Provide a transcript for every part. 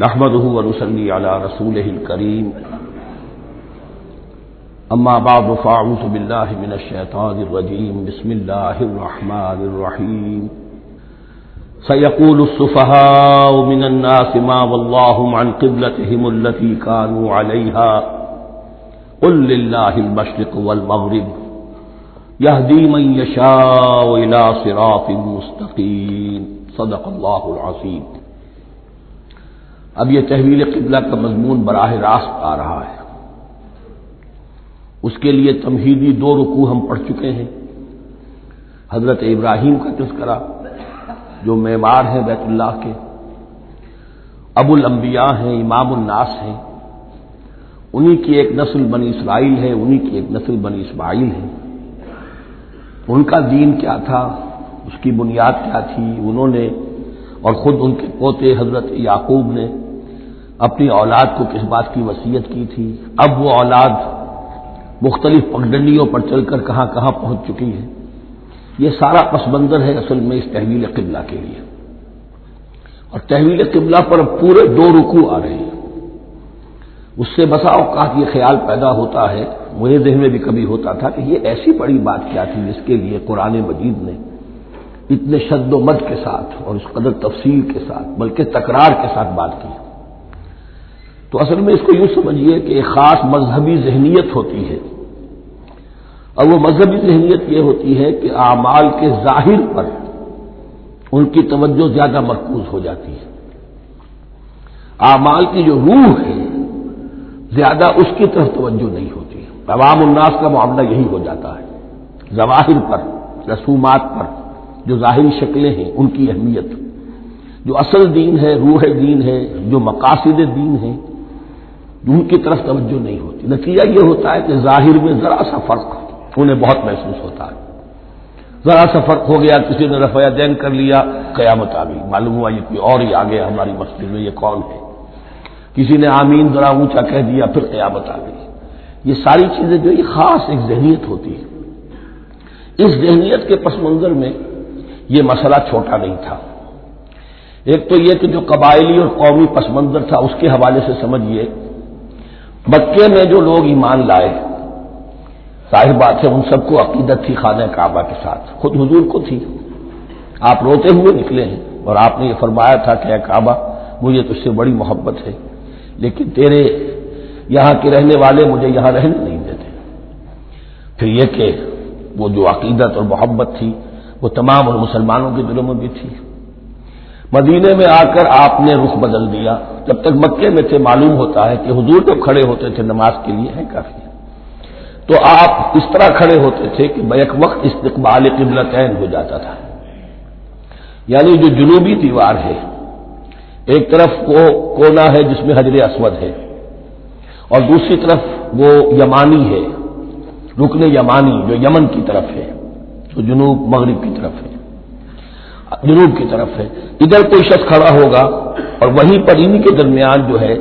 نحمده ونصلي على رسوله الكريم. أما بعد، فأعوذ بالله من الشيطان الرجيم. بسم الله الرحمن الرحيم. سيقول السفهاء من الناس ما واللهم عن قبلتهم التي كانوا عليها. قل لله المشرق والمغرب. يهدي من يشاء إلى صراط مستقيم. صدق الله العظيم. اب یہ تحویل قبلہ کا مضمون براہ راست آ رہا ہے۔ اس کے لیے تمہیدی دو رکوع ہم پڑھ چکے ہیں۔ حضرت ابراہیم کا تذکرہ، جو معمار ہیں بیت اللہ کے۔ ابو الانبیاء ہیں، امام الناس ہیں۔ انہی کی ایک نسل بنی اسرائیل ہے، انہی کی ایک نسل بنی اسماعیل ہے۔ ان کا دین کیا تھا؟ اس کی بنیاد کیا تھی؟ انہوں نے اور خود ان کے پوتے حضرت یعقوب نے اپنی اولاد کو کس بات کی وصیت کی تھی؟ اب وہ اولاد مختلف پگڈنڈیوں پر چل کر کہاں کہاں پہنچ چکی ہے۔ یہ سارا پس منظر ہے اصل میں اس تحویل قبلہ کے لیے۔ اور تحویل قبلہ پر پورے دو رکو آ رہے ہیں۔ اس سے بسا اوقات یہ خیال پیدا ہوتا ہے، مجھے ذہن میں بھی کبھی ہوتا تھا کہ یہ ایسی بڑی بات کیا تھی جس کے لیے قرآن مجید نے اتنے شد و مد کے ساتھ اور اس قدر تفصیل کے ساتھ، بلکہ تکرار کے ساتھ بات کی۔ تو اصل میں اس کو یوں سمجھیے کہ ایک خاص مذہبی ذہنیت ہوتی ہے۔ اور وہ مذہبی ذہنیت یہ ہوتی ہے کہ اعمال کے ظاہر پر ان کی توجہ زیادہ مرکوز ہو جاتی ہے۔ اعمال کی جو روح ہے، زیادہ اس کی طرف توجہ نہیں ہوتی۔ عوام الناس کا معاملہ یہی ہو جاتا ہے۔ ظواہر پر، رسومات پر جو ظاہری شکلیں ہیں، ان کی اہمیت۔ جو اصل دین ہے، روح دین ہے، جو مقاصد دین ہے ان کی طرف توجہ نہیں ہوتی۔ نتیجہ یہ ہوتا ہے کہ ظاہر میں ذرا سا فرق انہیں بہت محسوس ہوتا ہے۔ ذرا سا فرق ہو گیا، کسی نے رفیہ دین کر لیا، قیامت آ گئی۔ معلوم ہوا یہ کوئی اور ہی آ گیا ہماری مسجد میں یہ کون ہے۔ کسی نے آمین ذرا اونچا کہہ دیا، پھر قیامت آ گئی۔ یہ ساری چیزیں جو یہ خاص ایک ذہنیت ہوتی ہے اس ذہنیت کے پس منظر میں یہ مسئلہ چھوٹا نہیں تھا۔ ایک تو یہ کہ جو قبائلی اور قومی پس منظر تھا، اس کے حوالے سے سمجھیے مکے میں جو لوگ ایمان لائے، ظاہر بات ہے ان سب کو عقیدت تھی خانہ کعبہ کے ساتھ۔ خود حضور کو تھی۔ آپ روتے ہوئے نکلے ہیں اور آپ نے یہ فرمایا تھا کہ اے کعبہ، مجھے تجھ سے بڑی محبت ہے، لیکن تیرے یہاں کے رہنے والے مجھے یہاں رہنے نہیں دیتے۔ پھر یہ کہ وہ جو عقیدت اور محبت تھی وہ تمام اور مسلمانوں کے دلوں میں بھی تھی۔ مدینے میں آ کر آپ نے رخ بدل دیا۔ جب تک مکے میں تھے، معلوم ہوتا ہے کہ حضور جب کھڑے ہوتے تھے نماز کے لیے ہے کافی۔ تو آپ اس طرح کھڑے ہوتے تھے کہ بیک وقت استقبال قبلتین ہو جاتا تھا۔ یعنی جو جنوبی دیوار ہے، ایک طرف وہ کونا ہے جس میں حجر اسود ہے، اور دوسری طرف وہ یمانی ہے۔ رکن یمانی جو یمن کی طرف ہے۔ جو جنوب مغرب کی طرف ہے۔ جنوب کی طرف ہے۔ ادھر کوئی شخص کھڑا ہوگا اور وہیں پر انہیں کے درمیان جو ہے،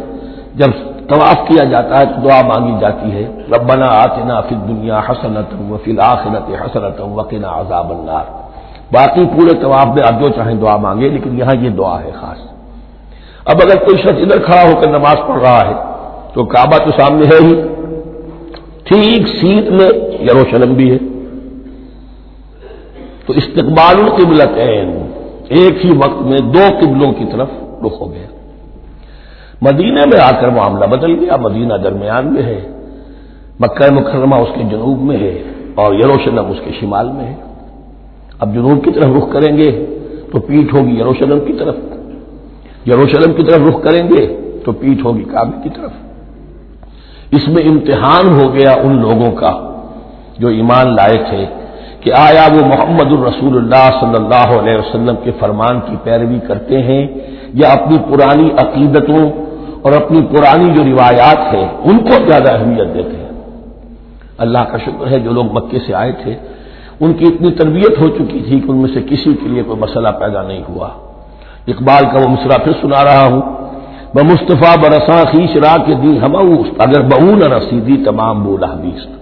جب طواف کیا جاتا ہے تو دعا مانگی جاتی ہے۔ ربنا آتنا فی دنیا حسنت و فی الآخرت حسنت وقنا عذاب النار۔ باقی پورے طواف میں آپ جو چاہیں دعا مانگے لیکن یہاں یہ دعا ہے خاص۔ اب اگر کوئی شخص ادھر کھڑا ہو کر نماز پڑھ رہا ہے، تو کعبہ تو سامنے ہے ہی۔ ٹھیک سیٹ میں یروشلم بھی ہے۔ تو استقبال القبلت ایک ہی وقت میں دو قبلوں کی طرف رخ ہو گیا۔ مدینہ میں آ کر معاملہ بدل گیا، مدینہ درمیان میں ہے، مکہ مکرمہ اس کے جنوب میں ہے اور یروشلم اس کے شمال میں ہے۔ اب جنوب کی طرف رخ کریں گے تو پیٹ ہوگی یروشلم کی طرف۔ یروشلم کی طرف رخ کریں گے تو پیٹ ہوگی کابل کی طرف۔ اس میں امتحان ہو گیا ان لوگوں کا جو ایمان لائے تھے کہ آیا وہ محمد الرسول اللہ صلی اللہ علیہ وسلم کے فرمان کی پیروی کرتے ہیں یا اپنی پرانی عقیدتوں اور اپنی پرانی جو روایات ہیں، ان کو زیادہ اہمیت دیتے ہیں۔ اللہ کا شکر ہے جو لوگ مکے سے آئے تھے، ان کی اتنی تربیت ہو چکی تھی کہ ان میں سے کسی کے لیے کوئی مسئلہ پیدا نہیں ہوا۔ اقبال کا وہ مصرا پھر سنا رہا ہوں۔ ب مصطفیٰ برساں خیش را کے دی ہم اگر بہو نہ رسیدی تمام بولا بیست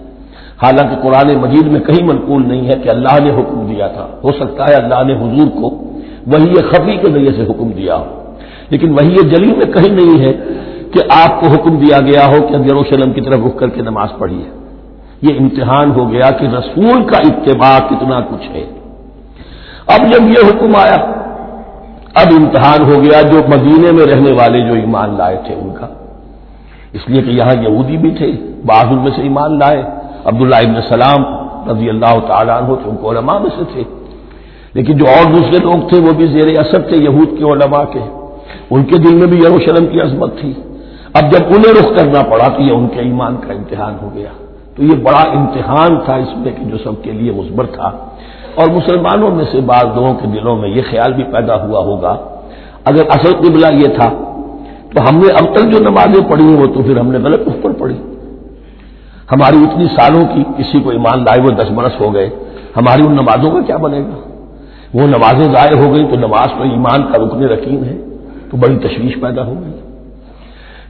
حالانکہ قرآن مجید میں کہیں منقول نہیں ہے کہ اللہ نے حکم دیا تھا۔ ہو سکتا ہے اللہ نے حضور کو وہی خفی کے ذریعے سے حکم دیا ہو۔ لیکن وہی جلی میں کہیں نہیں ہے کہ آپ کو حکم دیا گیا ہو کہ یروشلم کی طرف رخ کر کے نماز پڑھیے یہ امتحان ہو گیا کہ رسول کا اتباع کتنا کچھ ہے۔ اب جب یہ حکم آیا، اب امتحان ہو گیا جو مدینے میں رہنے والے جو ایمان لائے تھے ان کا۔ اس لیے کہ یہاں یہودی بھی تھے، بعض ان میں سے ایمان لائے۔ عبداللہ ابن سلام رضی اللہ تعالیٰ عنہ تھے، ان کو علماء میں سے تھے۔ لیکن جو اور دوسرے لوگ تھے، وہ بھی زیر اثر تھے، یہود کے علماء کے۔ ان کے دل میں بھی یروشلم کی عظمت تھی۔ اب جب انہیں رخ کرنا پڑا تو یہ ان کے ایمان کا امتحان ہو گیا۔ تو یہ بڑا امتحان تھا اس میں کہ جو سب کے لیے مثبر تھا۔ اور مسلمانوں میں سے بعض لوگوں کے دلوں میں یہ خیال بھی پیدا ہوا ہوگا۔ اگر اصل قبلہ یہ تھا، تو ہم نے اب تک جو نمازیں پڑھی ہیں، وہ تو پھر ہم نے غلط اس پر پڑھی۔ ہماری اتنی سالوں کی کسی کو ایمان لائے وہ دس برس ہو گئے، ہماری ان نمازوں کا کیا بنے گا؟ وہ نمازیں ضائع ہو گئی تو نماز تو ایمان کا رکن رکین ہے، تو بڑی تشویش پیدا ہو گئی۔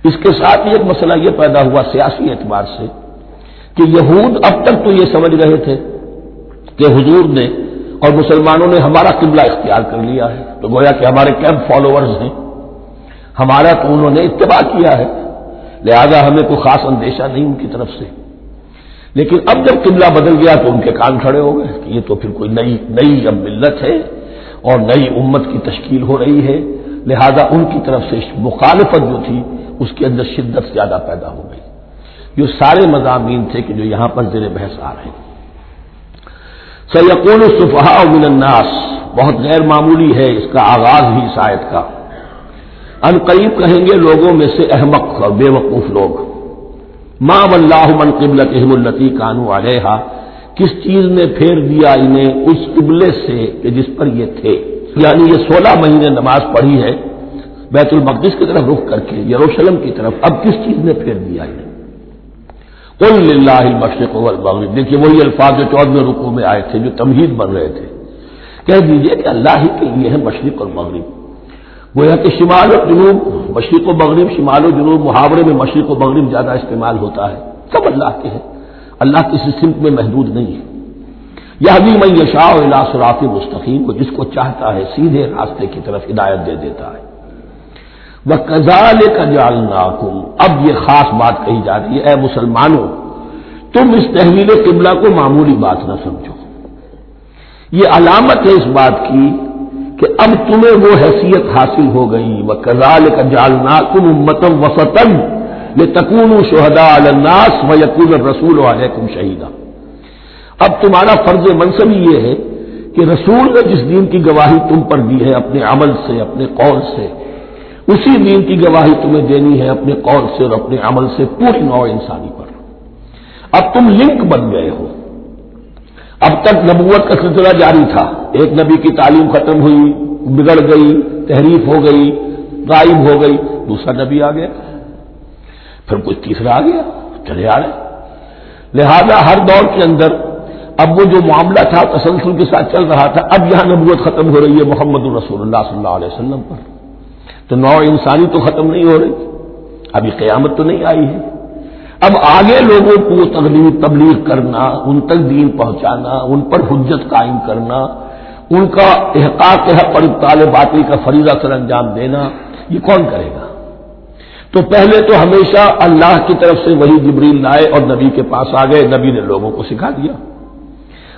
اس کے ساتھ ہی ایک مسئلہ یہ پیدا ہوا سیاسی اعتبار سے کہ یہود اب تک تو یہ سمجھ رہے تھے کہ حضور نے اور مسلمانوں نے ہمارا قبلہ اختیار کر لیا ہے۔ تو گویا کہ ہمارے کیمپ فالوورز ہیں۔ ہمارا تو انہوں نے اتباع کیا ہے۔ لہذا ہمیں کوئی خاص اندیشہ نہیں ان کی طرف سے۔ لیکن اب جب قبلہ بدل گیا تو ان کے کان کھڑے ہو گئے کہ یہ تو پھر کوئی نئی نئی اب ملت ہے اور نئی امت کی تشکیل ہو رہی ہے۔ لہذا ان کی طرف سے مخالفت جو تھی، اس کے اندر شدت زیادہ پیدا ہو گئی۔ جو سارے مضامین تھے کہ جو یہاں پر زیر بحث آ رہے ہیں۔ سیقون صفحا من الناس۔ بہت غیر معمولی ہے اس کا آغاز ہی شاید کا۔ انقریب کہیں گے لوگوں میں سے احمق اور بے وقوف لوگ۔ ماں اللہ من قبلت التی کانو علیہ کس چیز نے پھیر دیا انہیں اس قبلے سے کہ جس پر یہ تھے؟ یعنی یہ سولہ مہینے نماز پڑھی ہے، بیت المقدس کی طرف رخ کر کے، یروشلم کی طرف، اب کس چیز نے پھیر دیا انہیں؟ اللہ مشرق والمغرب۔ دیکھیے، وہی الفاظ جو چودہ رکو میں آئے تھے، جو تمہید بن رہے تھے۔ کہہ دیجیے کہ اللہ ہی کے لیے ہے مشرق اور مغرب۔ گویا کہ شمال اور جنوب، مشرق و مغرب، شمال و جنوب محاورے میں مشرق و مغرب زیادہ استعمال ہوتا ہے۔ سب اللہ کے ہیں۔ اللہ کسی سمت میں محدود نہیں ہے۔ یہ بھی میں یشا سراف مستقیم کو جس کو چاہتا ہے سیدھے راستے کی طرف ہدایت دے دیتا ہے۔ وہ کزال کا اب یہ خاص بات کہی جا رہی ہے، اے مسلمانوں، تم اس تحویل قبلہ کو معمولی بات نہ سمجھو۔ یہ علامت ہے اس بات کی کہ اب تمہیں وہ حیثیت حاصل ہو گئی۔ وہ کزال کا جالنا کم امتم وسطن یہ تکون شہدا الناس و یقون رسول علیکم شہیدہ اب تمہارا فرض منصب یہ ہے کہ رسول نے جس دین کی گواہی تم پر دی ہے اپنے عمل سے، اپنے قول سے، اسی دین کی گواہی تمہیں دینی ہے اپنے قول سے اور اپنے عمل سے پوری نو انسانی پر۔ اب تم لنک بن گئے ہو۔ اب تک نبوت کا سلسلہ جاری تھا۔ ایک نبی کی تعلیم ختم ہوئی، بگڑ گئی، تحریف ہو گئی، غائب ہو گئی، دوسرا نبی آ گیا۔ پھر کچھ تیسرا آ گیا، چلے آ رہے۔ لہذا ہر دور کے اندر اب وہ جو معاملہ تھا، تسلسل کے ساتھ چل رہا تھا، اب یہاں نبوت ختم ہو رہی ہے محمد الرسول اللہ صلی اللہ علیہ وسلم پر۔ تو نو انسانی تو ختم نہیں ہو رہی، ابھی قیامت تو نہیں آئی ہے۔ اب آگے لوگوں کو تبلیغ تبلیغ کرنا، ان تک دین پہنچانا، ان پر حجت قائم کرنا، ان کا احقاق حق پر ابتال باطل کا فریضہ سر انجام دینا، یہ کون کرے گا؟ تو پہلے تو ہمیشہ اللہ کی طرف سے وہی جبریل لائے اور نبی کے پاس آ گئے، نبی نے لوگوں کو سکھا دیا۔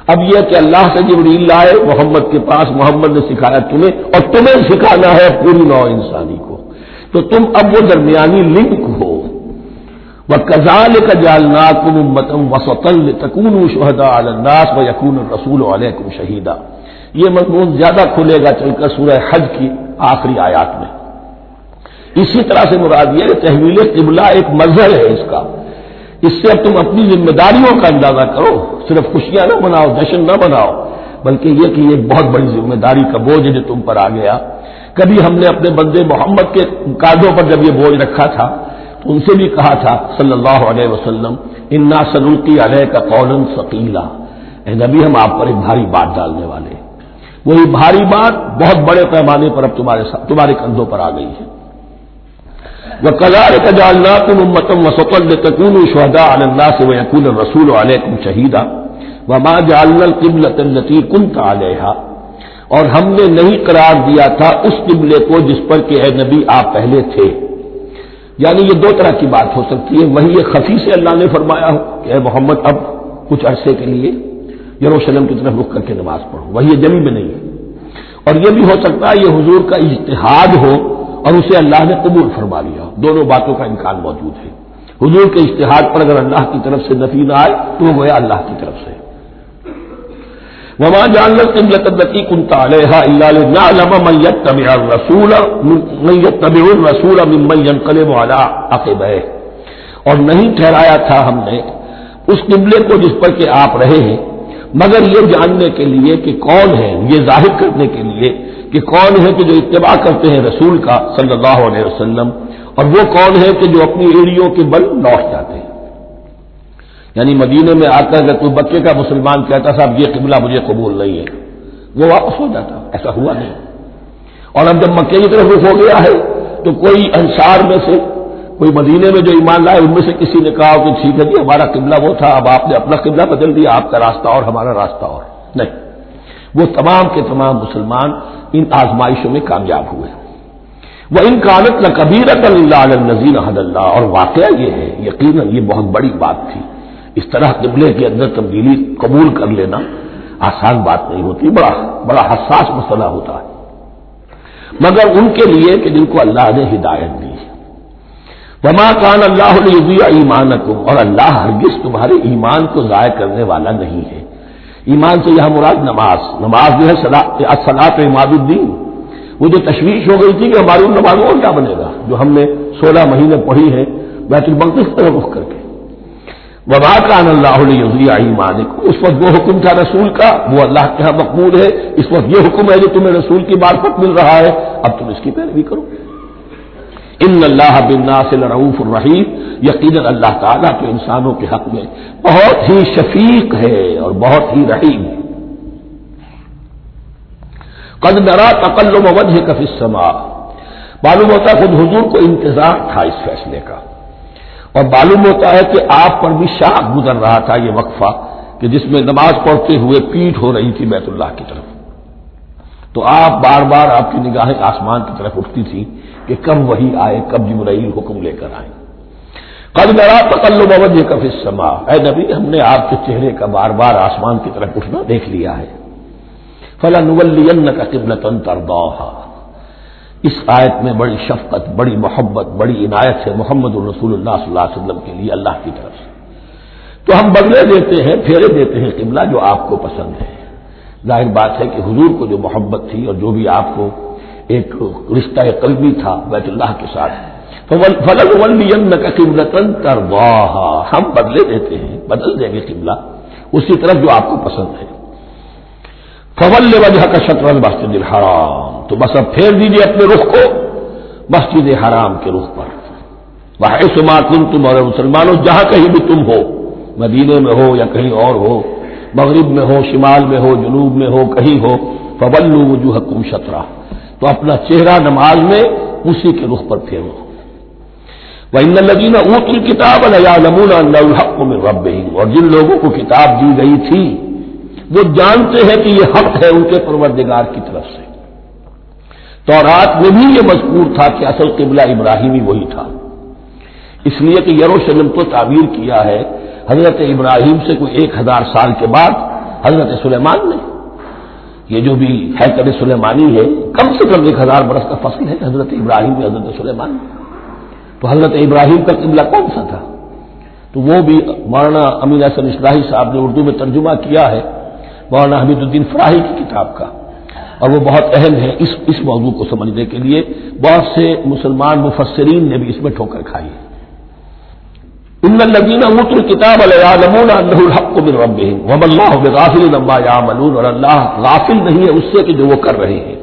اب یہ کہ اللہ سے جبریل لائے، محمد کے پاس محمد نے سکھایا تمہیں اور تمہیں سکھانا ہے پوری نو انسانی کو۔ تو تم اب وہ درمیانی لنک ہو۔ کزال کا جالنا کم متم وسطل تکون شہدا الناس و یقون رسول علیہ شہیدہ یہ مضمون زیادہ کھلے گا چل کر سورہ حج کی آخری آیات میں۔ اسی طرح سے مراد یہ تحویل قبلہ ایک مظہر ہے اس کا۔ اس سے اب تم اپنی ذمہ داریوں کا اندازہ کرو۔ صرف خوشیاں نہ بناؤ جشن نہ بناؤ بلکہ یہ کہ یہ بہت بڑی ذمہ داری کا بوجھ جو تم پر آ گیا۔ کبھی ہم نے اپنے بندے محمد کے کاندھوں پر جب یہ بوجھ رکھا تھا ان سے بھی کہا تھا صلی اللہ علیہ وسلم، انا سلوکی علیہ کا قولن ثقیلا اے نبی، ہم آپ پر ایک بھاری بات ڈالنے والے وہی بھاری بات بہت بڑے پیمانے پر اب تمہارے تمہارے کندھوں پر آ گئی ہے۔ وہ کزار کا جالنا تم امتم وسطل تکون شہدا اللہ سے وہ یقون رسول علیہ کم شہیدہ و ماں جالن قبل تنتی کن کا علیہ اور ہم نے نہیں قرار دیا تھا اس قبلے کو جس پر کہ اے نبی آپ پہلے تھے۔ یعنی یہ دو طرح کی بات ہو سکتی ہے۔ وہی یہ خفی سے اللہ نے فرمایا ہو کہ اے محمد، اب کچھ عرصے کے لیے یروشلم کی طرف رخ کر کے نماز پڑھو۔ وہی یہ جمی میں نہیں ہے۔ اور یہ بھی ہو سکتا ہے یہ حضور کا اجتہاد ہو اور اسے اللہ نے قبول فرما لیا۔ دونوں باتوں کا امکان موجود ہے۔ حضور کے اشتہاد پر اگر اللہ کی طرف سے نفی نہ آئے تو وہ گویا اللہ کی طرف سے وما جان قبلتی کنتا علیہ اللہ رسول رسول قلب والا عقب اور نہیں ٹھہرایا تھا ہم نے اس قبلے کو جس پر کہ آپ رہے ہیں۔ مگر یہ جاننے کے لیے کہ کون ہے یہ ظاہر کرنے کے لیے کہ کون ہے کہ جو اتباع کرتے ہیں رسول کا صلی اللہ علیہ وسلم۔ اور وہ کون ہے کہ جو اپنی ایڑیوں کے بل لوٹ جاتے ہیں۔ یعنی مدینے میں آتا ہے کوئی بچے کا مسلمان کہتا صاحب یہ قبلہ مجھے قبول نہیں ہے، وہ واپس ہو جاتا ایسا ہوا نہیں۔ اور اب جب مکے کی طرف رخ ہو گیا ہے، تو کوئی انصار میں سے، کوئی مدینے میں جو ایمان لائے، ان میں سے کسی نے کہا کہ ٹھیک ہے جی ہمارا قبلہ وہ تھا، اب آپ نے اپنا قبلہ بدل دیا، آپ کا راستہ اور ہمارا راستہ اور۔ نہیں، وہ تمام کے تمام مسلمان ان آزمائشوں میں کامیاب ہوئے۔ وہ ان کانت نہ کبیرت اللہ نذیر حد اللہ اور واقعہ یہ ہے، یقیناً یہ بہت بڑی بات تھی۔ اس طرح قبلے کے اندر تبدیلی قبول کر لینا آسان بات نہیں ہوتی، بڑا بڑا حساس مسئلہ ہوتا ہے۔ مگر ان کے لیے کہ جن کو اللہ نے ہدایت دی۔ وما کان اللہ علیہ ایمان اور اللہ ہرگز تمہارے ایمان کو ضائع کرنے والا نہیں ہے۔ ایمان سے یہاں مراد نماز۔ نماز جو ہے صلاح اماد الدین۔ وہ جو تشویش ہو گئی تھی کہ ہماری ان نمازوں اور کیا بنے گا، جو ہم نے سولہ مہینے پڑھی ہے بیت المقدس طرف رخ کر کے۔ وبا کان اللہ علیہ ایمان اس وقت وہ حکم تھا رسول کا، وہ اللہ کے یہاں مقبول ہے۔ اس وقت یہ حکم ہے جو تمہیں رسول کی مارفت مل رہا ہے۔ اب تم اس کی پیروی کرو۔ ان اللہ بن ناصل رعوف الرحیم یقین اللہ تعالیٰ تو انسانوں کے حق میں بہت ہی شفیق ہے اور بہت ہی رحیم۔ ہے قد نرا تقل وجہ کف سما معلوم ہوتا خود حضور کو انتظار تھا اس فیصلے کا۔ اور معلوم ہوتا ہے کہ آپ پر بھی شاہ گزر رہا تھا یہ وقفہ کہ جس میں نماز پڑھتے ہوئے پیٹ ہو رہی تھی بیت اللہ کی طرف۔ تو آپ بار بار آپ کی نگاہیں آسمان کی طرف اٹھتی تھی کہ کب وہی آئے، کب جبرائیل حکم لے کر آئے۔ کل میرا تقل موجہ کف سما اے نبی، ہم نے آپ کے چہرے کا بار بار آسمان کی طرف اٹھنا دیکھ لیا ہے۔ فلاں کا قبلت اس آیت میں بڑی شفقت، بڑی محبت، بڑی عنایت ہے محمد الرسول اللہ صلی اللہ علیہ وسلم کے لیے اللہ کی طرف سے۔ تو ہم بدلے دیتے ہیں، پھیرے دیتے ہیں قبلہ جو آپ کو پسند ہے۔ ظاہر بات ہے کہ حضور کو جو محبت تھی اور جو بھی آپ کو ایک رشتہ قلبی تھا، بیت اللہ کے ساتھ۔ فلن کا قبلتن ہم بدلے دیتے ہیں، بدل دیں گے قبلہ۔ اسی طرف جو آپ کو پسند ہے۔ فول وجہ کا شطر مسجد الحرام۔ تو بس اب پھیر دیجیے اپنے رخ کو۔ مسجد حرام کے رخ پر۔ وہ سما تم تم اور مسلمانوں، جہاں کہیں بھی تم ہو، مدینے میں ہو یا کہیں اور ہو، مغرب میں ہو، شمال میں ہو، جنوب میں ہو، کہیں ہو فبلو وجوہ کم شطرا تو اپنا چہرہ نماز میں اسی کے رخ پر پھیرو۔ وہ ان لگین اونٹ کی کتاب الحق میں رب اور جن لوگوں کو کتاب دی گئی تھی، وہ جانتے ہیں کہ یہ حق ہے ان کے پروردگار کی طرف سے۔ تو رات میں بھی یہ مذکور تھا کہ اصل قبلہ ابراہیمی وہی تھا۔ اس لیے کہ یروشلم تو تعبیر کیا ہے، حضرت ابراہیم سے کوئی ایک ہزار سال کے بعد حضرت سلیمان نے۔ یہ جو بھی ہے کبھی سلیمانی ہے، کم سے کم ایک ہزار برس کا فصل ہے حضرت ابراہیم میں حضرت سلیمان۔ تو حضرت ابراہیم کا قبلہ کون سا تھا؟ تو وہ بھی مولانا امین احسن اسلحی صاحب نے اردو میں ترجمہ کیا ہے، مولانا حمید الدین فراہی کی کتاب کا۔ اور وہ بہت اہم ہے اس اس موضوع کو سمجھنے کے لیے بہت سے مسلمان مفسرین نے بھی اس میں ٹھوکر کھائی ہے۔ ان لگین اوت الکتاب الحق من ربهم وما اللہ بغافل عما يعملون اور اللہ غافل نہیں ہے اس سے کہ جو وہ کر رہے ہیں۔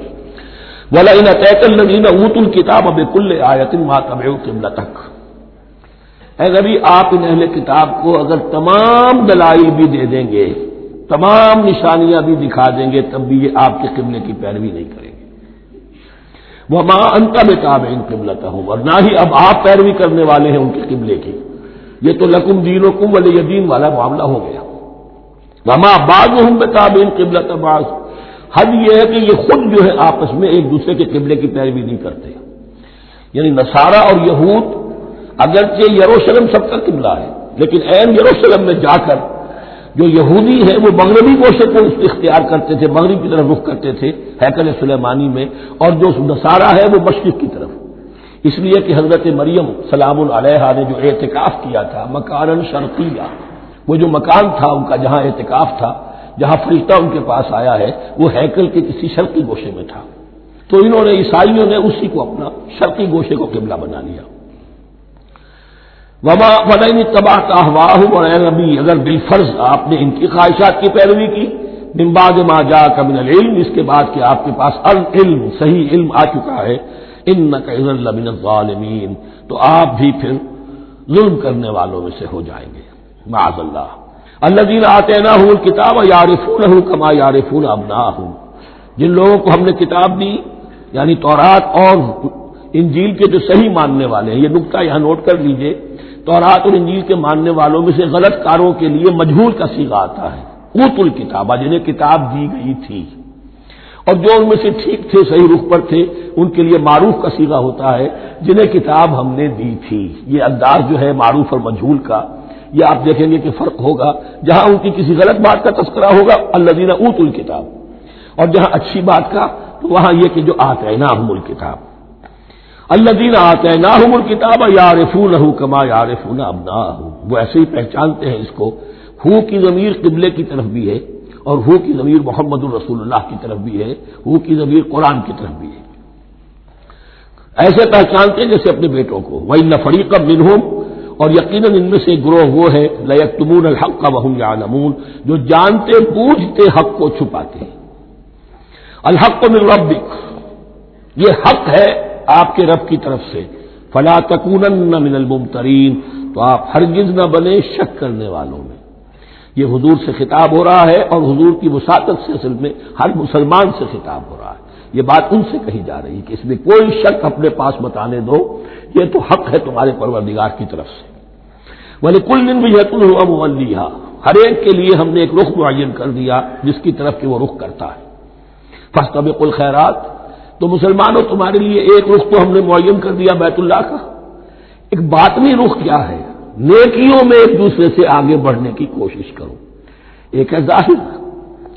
ولا ان اتیت الذين اوتوا الكتاب بكل آیت ما تبعوا قبلتك اے نبی، آپ ان اہل کتاب کو اگر تمام دلائل بھی دے دیں گے تمام نشانیاں بھی دکھا دیں گے، تب بھی یہ آپ کے قبلے کی پیروی نہیں کریں گے۔ وہ ماں انت میں تاب ان قبلت ہوں اور نہ ہی اب آپ پیروی کرنے والے ہیں ان کے قبلے کی۔ یہ تو لکم دین و کم ولی دین والا معاملہ ہو گیا۔ وما بعض ہوں بے قبلت بعض۔ حد یہ ہے کہ یہ خود جو ہے آپس میں ایک دوسرے کے قبلے کی پیروی نہیں کرتے۔ یعنی نصارہ اور یہود اگرچہ یروشلم سب کا قبلہ ہے، لیکن این یروشلم میں جا کر جو یہودی ہے وہ مغربی گوشے کو اختیار کرتے تھے، مغرب کی طرف رخ کرتے تھے حیکل سلیمانی میں، اور جو نصارہ ہے وہ مشرق کی طرف۔ اس لیے کہ حضرت مریم سلام علیہ نے جو اعتکاف کیا تھا مکان شرقیہ، وہ جو مکان تھا ان کا جہاں اعتکاف تھا، جہاں فرشتہ ان کے پاس آیا ہے، وہ ہیکل کے کسی شرقی گوشے میں تھا۔ تو انہوں نے عیسائیوں نے اسی کو اپنا شرقی گوشے کو قبلہ بنا لیا۔ وبا ودین تباہ کا واہ اور نبی اگر بالفرض آپ نے ان کی خواہشات کی پیروی کی بمباد ما جا کبن العلم، اس کے بعد کہ آپ کے پاس العلم، صحیح علم آ چکا ہے ان نقل ظالمین تو آپ بھی پھر ظلم کرنے والوں میں سے ہو جائیں گے. معذ اللہ. اللہ دین آتے نہ ہوں کتاب یارفون ہوں کما یارفون اب نہ ہوں جن لوگوں کو ہم نے کتاب دی یعنی تورات اور انجیل کے جو صحیح ماننے والے ہیں، یہ نقطہ یہاں نوٹ کر لیجیے. تورات اور انجیل کے ماننے والوں میں سے غلط کاروں کے لیے مجبور کا سیگا آتا ہے۔ اوت الکتابہ، جنہیں کتاب دی گئی تھی۔ اور جو ان میں سے ٹھیک تھے، صحیح رخ پر تھے، ان کے لیے معروف کا سیگا ہوتا ہے، جنہیں کتاب ہم نے دی تھی۔ یہ انداز جو ہے معروف اور مجھول کا۔ یہ آپ دیکھیں گے کہ فرق ہوگا۔ جہاں ان کی کسی غلط بات کا تذکرہ ہوگا اللہ دینا اوت الکتاب۔ اور جہاں اچھی بات کا، تو وہاں یہ کہ جو آتے نا ہم الکتاب۔ اللہ دین آتے نا ہم الکتاب یار فون کما یار فون اب نہ وہ ایسے ہی پہچانتے ہیں اس کو۔ ہو کی ضمیر قبلے کی طرف بھی ہے اور ہو کی ضمیر محمد الرسول اللہ کی طرف بھی ہے، ہو کی ضمیر قرآن کی طرف بھی ہے۔ ایسے پہچانتے ہیں جیسے اپنے بیٹوں کو۔ وہ نفری کا منہم اور یقیناً ان میں سے گروہ وہ ہے لیکتمون الحق کا بہم یا نمون جو جانتے، بوجھتے حق کو چھپاتے ہیں۔ الحق من ربک یہ حق ہے آپ کے رب کی طرف سے۔ فلا تکون من الممترین تو آپ ہرگز نہ بنے شک کرنے والوں میں۔ یہ حضور سے خطاب ہو رہا ہے اور حضور کی وساطت سے اصل میں ہر مسلمان سے خطاب ہو رہا ہے۔ یہ بات ان سے کہی جا رہی ہے کہ اس میں کوئی شک اپنے پاس بتانے دو۔ یہ تو حق ہے تمہارے پروردگار کی طرف سے۔ بولے کل دن بھی یت الحمد ہر ایک کے لیے ہم نے ایک رخ معین کر دیا جس کی طرف کہ وہ رخ کرتا ہے۔ فسٹ کل خیرات تو مسلمانوں تمہارے لیے ایک رخ تو ہم نے معین کر دیا بیت اللہ کا۔ ایک باطنی رخ کیا ہے۔ نیکیوں میں ایک دوسرے سے آگے بڑھنے کی کوشش کرو۔ ایک ہے ظاہر۔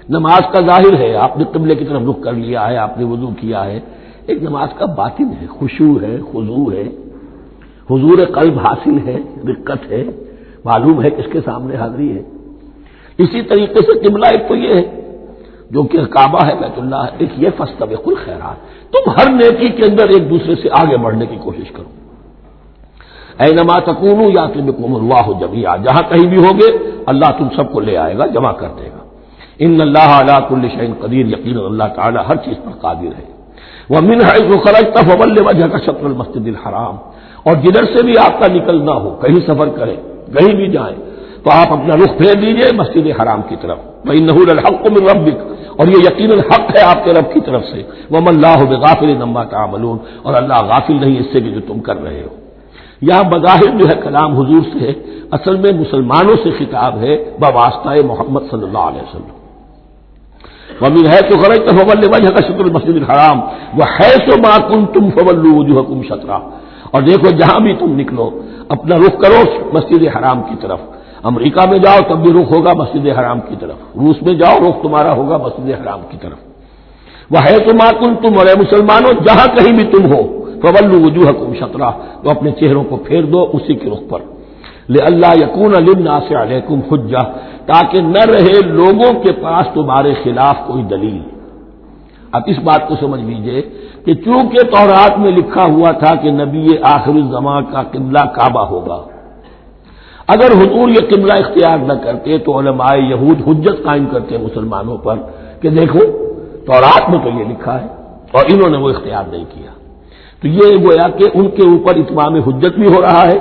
نماز کا ظاہر ہے۔ آپ نے قبلے کی طرف رخ کر لیا ہے، آپ نے وضو کیا ہے۔ ایک نماز کا باطن ہے۔ خوشو ہے خضو ہے۔ حضور قلب حاصل ہے دقت ہے۔ معلوم ہے کس کے سامنے حاضری ہے۔ اسی طریقے سے قبلہ ایک تو یہ ہے۔ جو کہ کعبہ ہے بیت اللہ ہے ایک یہ فستب کل خیرات تم ہر نیکی کے اندر ایک دوسرے سے آگے بڑھنے کی کوشش کرو۔ اے نما تکون یا تم اللہ جبھی جہاں کہیں بھی ہوگے، اللہ تم سب کو لے آئے گا، جمع کر دے گا۔ ان اللہ علیہ کل شعین قدیر، یقین اللہ تعالیٰ ہر چیز پر قادر ہے۔ وہ من ہے جو خرج تفول وجہ کا شکل المسد الحرام۔ اور جدھر سے بھی آپ کا نکلنا ہو، کہیں سفر کریں، کہیں بھی جائیں، تو آپ اپنا رخ پھیر دیجیے مسجد حرام کی طرف۔ بھائی نحول الحق من ربک اور یہ یقین الحق ہے آپ کے رب کی طرف سے۔ وہ اللہ غافل نمبا کا اور اللہ غافل نہیں اس سے بھی جو تم کر رہے ہو۔ یہاں بظاہر جو ہے کلام حضور سے ہے، اصل میں مسلمانوں سے خطاب ہے بواسطہ محمد صلی اللہ علیہ وسلم۔ ومین ہے تو غرض تو فول وجہ کا شکر مسجد الحرام۔ وہ ہے تو ما کن تم فول وجوہ کم شطرا۔ اور دیکھو جہاں بھی تم نکلو، اپنا رخ کرو مسجد حرام کی طرف۔ امریکہ میں جاؤ تب بھی رخ ہوگا مسجد حرام کی طرف۔ روس میں جاؤ رخ تمہارا ہوگا مسجد حرام کی طرف۔ وہ ہے تو کن تم اور مسلمانوں، جہاں کہیں بھی تم ہو فول وجوہ کم شطرا تو اپنے چہروں کو پھیر دو اسی کے رخ پر۔ لے اللہ یقون علم ناس علیکم حجہ، تاکہ نہ رہے لوگوں کے پاس تمہارے خلاف کوئی دلیل۔ اب اس بات کو سمجھ لیجیے کہ چونکہ تورات میں لکھا ہوا تھا کہ نبی آخر الزما کا قبلہ کعبہ ہوگا اگر حضور یہ قبلہ اختیار نہ کرتے تو علماء یہود حجت قائم کرتے مسلمانوں پر کہ دیکھو، تورات میں تو یہ لکھا ہے اور انہوں نے وہ اختیار نہیں کیا۔ تو یہ گویا کہ ان کے اوپر اتمام حجت بھی ہو رہا ہے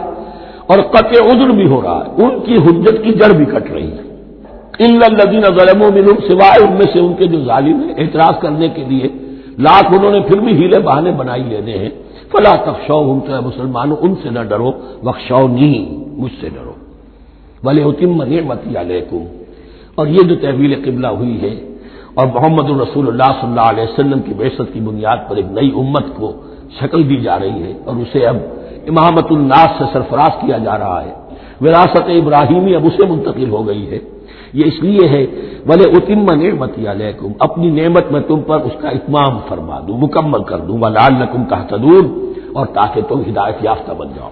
اور قطع عذر بھی ہو رہا ہے۔ ان کی حجت کی جڑ بھی کٹ رہی ہے۔ ان لدین ظلم و منہ سوائے ان میں سے ان کے جو ظالم ہیں، اعتراض کرنے کے لیے لاکھ انہوں نے پھر بھی ہیلے بہانے بنائی لینے ہیں۔ فلا تخشو ہم تو مسلمانوں، ان سے نہ ڈرو بخشو نہیں، مجھ سے ڈرو۔ بھلے حتم نعمتی علیکم۔ اور یہ جو تحویل قبلہ ہوئی ہے، اور محمد الرسول اللہ صلی اللہ علیہ وسلم کی بحثت کی بنیاد پر ایک نئی امت کو شکل دی جا رہی ہے، اور اسے اب امامت الناس سے سرفراز کیا جا رہا ہے۔ وراثت ابراہیمی اب اسے منتقل ہو گئی ہے۔ یہ اس لیے ہے بھلے اتم نعمت علیکم اپنی نعمت میں تم پر اس کا اتمام فرما دوں، مکمل کر دوں وہ نقم کا اور تاکہ تم ہدایت یافتہ بن جاؤ۔